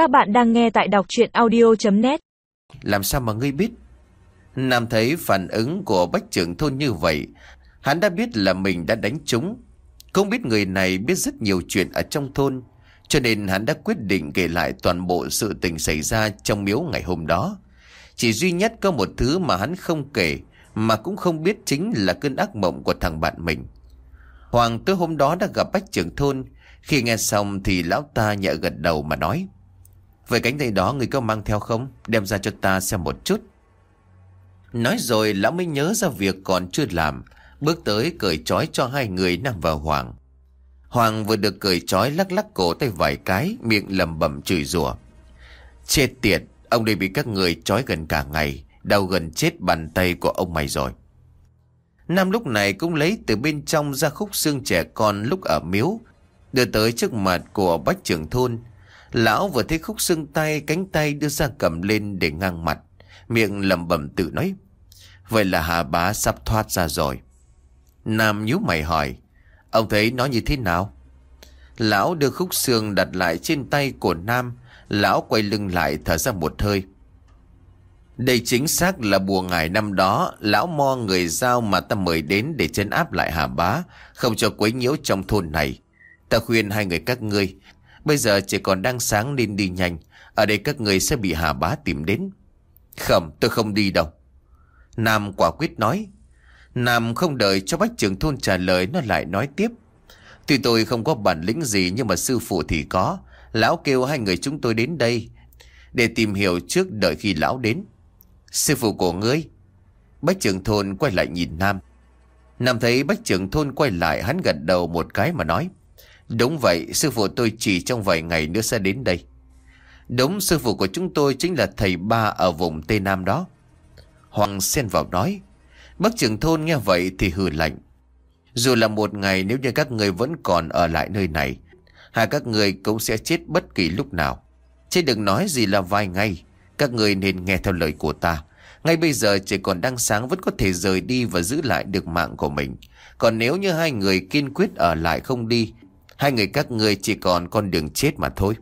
Các bạn đang nghe tại đọc chuyện audio.net Làm sao mà ngươi biết? Nam thấy phản ứng của bách trưởng thôn như vậy. Hắn đã biết là mình đã đánh trúng. Không biết người này biết rất nhiều chuyện ở trong thôn. Cho nên hắn đã quyết định kể lại toàn bộ sự tình xảy ra trong miếu ngày hôm đó. Chỉ duy nhất có một thứ mà hắn không kể, mà cũng không biết chính là cơn ác mộng của thằng bạn mình. Hoàng tối hôm đó đã gặp bách trưởng thôn. Khi nghe xong thì lão ta nhẹ gật đầu mà nói. Vậy cánh tay đó người có mang theo không? Đem ra cho ta xem một chút. Nói rồi lão mới nhớ ra việc còn chưa làm. Bước tới cởi trói cho hai người Nam và Hoàng. Hoàng vừa được cởi trói lắc lắc cổ tay vài cái, miệng lầm bẩm chửi rủa. Chết tiệt, ông đây bị các người trói gần cả ngày, đau gần chết bàn tay của ông mày rồi. Nam lúc này cũng lấy từ bên trong ra khúc xương trẻ con lúc ở miếu, đưa tới trước mặt của bách trưởng thôn. Lão vừa thấy khúc xương tay, cánh tay đưa ra cầm lên để ngang mặt, miệng lẩm bẩm tự nói. Vậy là Hà Bá sắp thoát ra rồi. Nam nhíu mày hỏi, ông thấy nó như thế nào? Lão đưa khúc xương đặt lại trên tay của Nam, lão quay lưng lại thở ra một hơi. Đây chính xác là bùa ngải năm đó, lão mo người giao mà ta mời đến để chấn áp lại Hà Bá, không cho quấy nhiễu trong thôn này. Ta khuyên hai người các ngươi, bây giờ chỉ còn đang sáng nên đi nhanh, ở đây các người sẽ bị Hà Bá tìm đến. Không, tôi không đi đâu. Nam quả quyết nói. Nam không đợi cho bách trưởng thôn trả lời nó lại nói tiếp. Tuy tôi không có bản lĩnh gì nhưng mà sư phụ thì có. Lão kêu hai người chúng tôi đến đây để tìm hiểu trước đợi khi lão đến. Sư phụ của ngươi. Bách trưởng thôn quay lại nhìn Nam. Nam thấy bách trưởng thôn quay lại hắn gật đầu một cái mà nói. Đúng vậy, sư phụ tôi chỉ trong vài ngày nữa sẽ đến đây. Đúng, sư phụ của chúng tôi chính là thầy ba ở vùng Tây Nam đó. Hoàng xen vào nói. Bác trưởng thôn nghe vậy thì hừ lạnh. Dù là một ngày nếu như các người vẫn còn ở lại nơi này, hai các người cũng sẽ chết bất kỳ lúc nào. Chứ đừng nói gì là vài ngày, các người nên nghe theo lời của ta. Ngay bây giờ chỉ còn đang sáng vẫn có thể rời đi và giữ lại được mạng của mình. Còn nếu như hai người kiên quyết ở lại không đi, hai người các ngươi chỉ còn con đường chết mà thôi.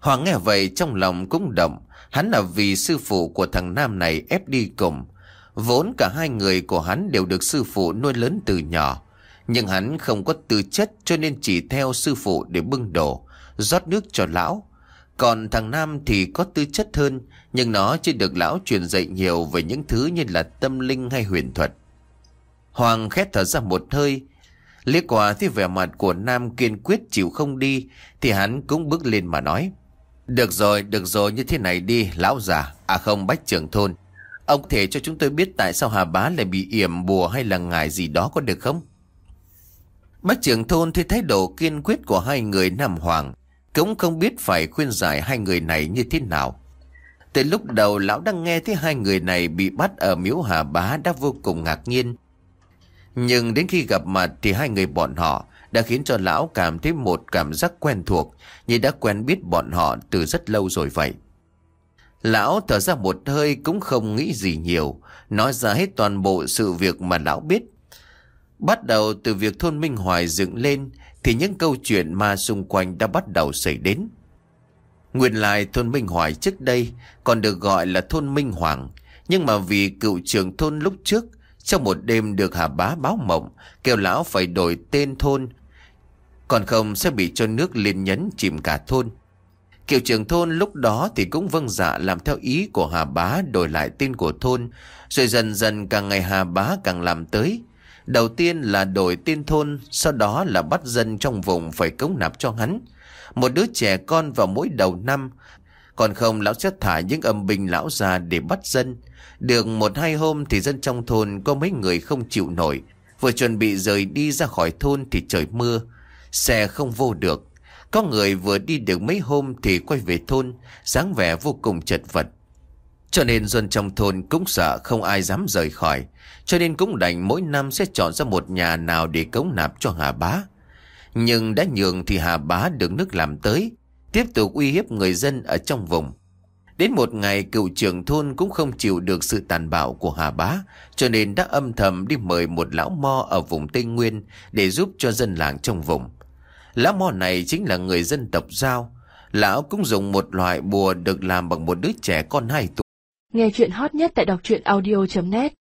Hoàng nghe vậy trong lòng cũng động, hắn là vì sư phụ của thằng Nam này ép đi cùng. Vốn cả hai người của hắn đều được sư phụ nuôi lớn từ nhỏ. Nhưng hắn không có tư chất cho nên chỉ theo sư phụ để bưng đổ, rót nước cho lão. Còn thằng Nam thì có tư chất hơn, nhưng nó chưa được lão truyền dạy nhiều về những thứ như là tâm linh hay huyền thuật. Hoàng khét thở ra một hơi, liếc qua thì vẻ mặt của Nam kiên quyết chịu không đi, thì hắn cũng bước lên mà nói. Được rồi, được rồi như thế này đi, lão già, à không bách trưởng thôn. Ông thể cho chúng tôi biết tại sao Hà Bá lại bị yểm bùa hay là ngài gì đó có được không? Bách trưởng thôn thấy thái độ kiên quyết của hai người Nam Hoàng, cũng không biết phải khuyên giải hai người này như thế nào. Từ lúc đầu lão đang nghe thấy hai người này bị bắt ở miếu Hà Bá đã vô cùng ngạc nhiên. Nhưng đến khi gặp mặt thì hai người bọn họ đã khiến cho lão cảm thấy một cảm giác quen thuộc như đã quen biết bọn họ từ rất lâu rồi vậy. Lão thở ra một hơi cũng không nghĩ gì nhiều, nói ra hết toàn bộ sự việc mà lão biết. Bắt đầu từ việc thôn Minh Hoài dựng lên thì những câu chuyện mà xung quanh đã bắt đầu xảy đến. Nguyên lại thôn Minh Hoài trước đây còn được gọi là thôn Minh Hoàng, nhưng mà vì cựu trưởng thôn lúc trước sau một đêm được Hà Bá báo mộng kêu lão phải đổi tên thôn còn không sẽ bị cho nước liên nhấn chìm cả thôn. Kiều trưởng thôn lúc đó thì cũng vâng dạ làm theo ý của Hà Bá đổi lại tên của thôn. Rồi dần dần càng ngày Hà Bá càng làm tới. Đầu tiên là đổi tên thôn, sau đó là bắt dân trong vùng phải cống nạp cho hắn. Một đứa trẻ con vào mỗi đầu năm. Còn không lão sẽ thả những âm binh lão ra để bắt dân. Được một hai hôm thì dân trong thôn có mấy người không chịu nổi. Vừa chuẩn bị rời đi ra khỏi thôn thì trời mưa. Xe không vô được. Có người vừa đi được mấy hôm thì quay về thôn, dáng vẻ vô cùng chật vật. Cho nên dân trong thôn cũng sợ không ai dám rời khỏi. Cho nên cũng đành mỗi năm sẽ chọn ra một nhà nào để cống nạp cho Hà Bá. Nhưng đã nhường thì Hà Bá được nước làm tới, tiếp tục uy hiếp người dân ở trong vùng. Đến một ngày cựu trưởng thôn cũng không chịu được sự tàn bạo của Hà Bá, cho nên đã âm thầm đi mời một lão mo ở vùng Tây Nguyên để giúp cho dân làng trong vùng. Lão mo này chính là người dân tộc Giao. Lão cũng dùng một loại bùa được làm bằng một đứa trẻ con hai tuổi. Nghe chuyện hot nhất tại đọc truyện audio.net